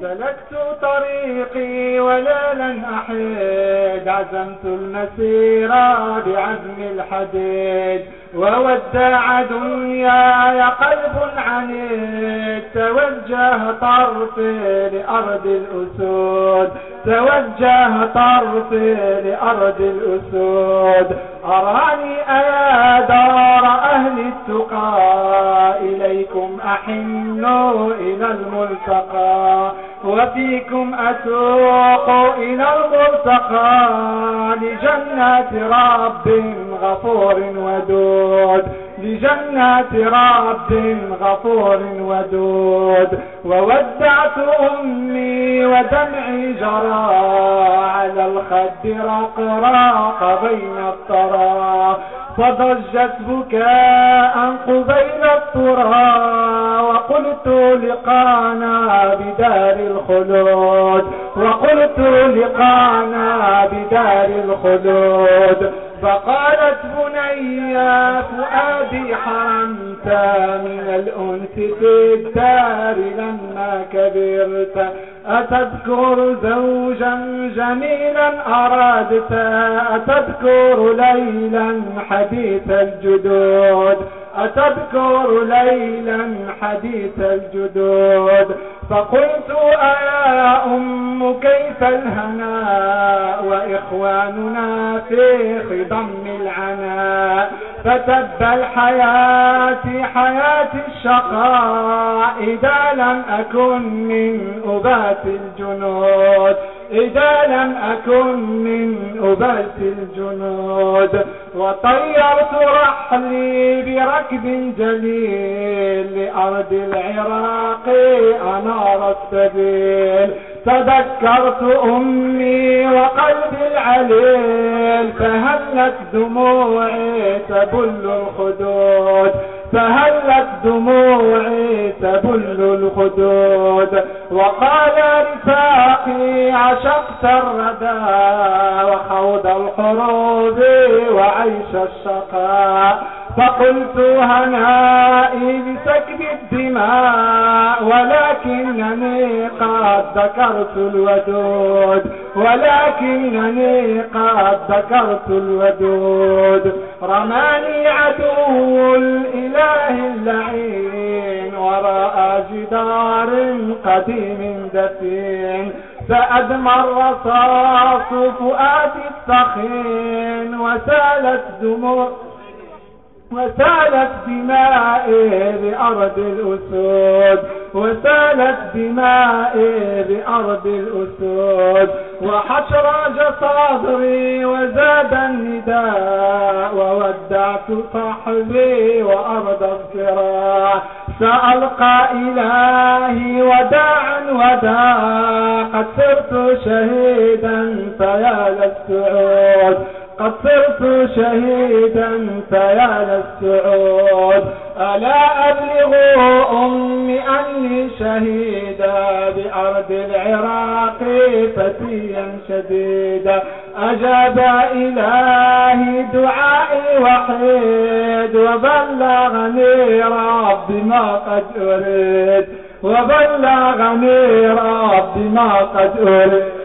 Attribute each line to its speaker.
Speaker 1: سلكت طريقي ولا لن أحيد. عزمت المسير بعزم الحديد. وودع دنياي قلب عنيد. توجه طرفي لأرض الأسود. توجه طرفي لأرض الأسود. أراني أيا دار أهل التقى. أحنوا إلى الملتقى وفيكم أسوق إلى المرتقى لجنات رب غفور ودود لجنات رب غفور ودود. وودعت أمي ودمعي جرى على الخد رقراق بين الطرى. فضجت بكاء قبيل الطرى وقلت لقانا بدار الخلود. وقلت لقانا بدار الخلود. فقالت بني فؤادي حرمت من الأنس في الدار لما كبرت. أتذكر زوجا جميلا أرادت أتذكر ليلا حديث الجدود. أتذكر ليلا حديث الجدود. فقلت أيا أم كيف الهناء وإخواننا في خضم العناء فتب الحياة حياة الشقاء إذا لم أكن من أبات الجنود إذا لم أكن من أبات الجنود. وطيرت رحلي بركب جليل لأرض العراق أنار السبيل. تذكرت أمي وقلبي العليل فهلت دموعي تبل الخدود فهلت دموعي تبل الخدود. وقال رفاقي عشقت الردى وخوض الحروب وعيش الشقاء فقلت هنائي بسكب الدماء ولكنني قد ذكرت الودود ولكنني قد ذكرت الودود. رماني عدو الإله اللعين وراء جدار قديم دفين. فأدمى الرصاص فؤادي الثخين وسالت دموع وسالت دمائي بأرض الأسود وسالت دمائي بأرض الأسود. وحشرج صدري وزاد النداء وودعت صحبي وأرض الصراع. سألقى إلهي وداعا وداع قد صرت شهيدا فيا للسعود قد صرت شهيدا فيا للسعود. ألا أبلغ أمي أني شهيدا بأرض العراق فتيا شديدا. أجاب إلهي دعائي وحيد وبلغني ربي ما قد أريد. وبلغني ربي ما قد أريد.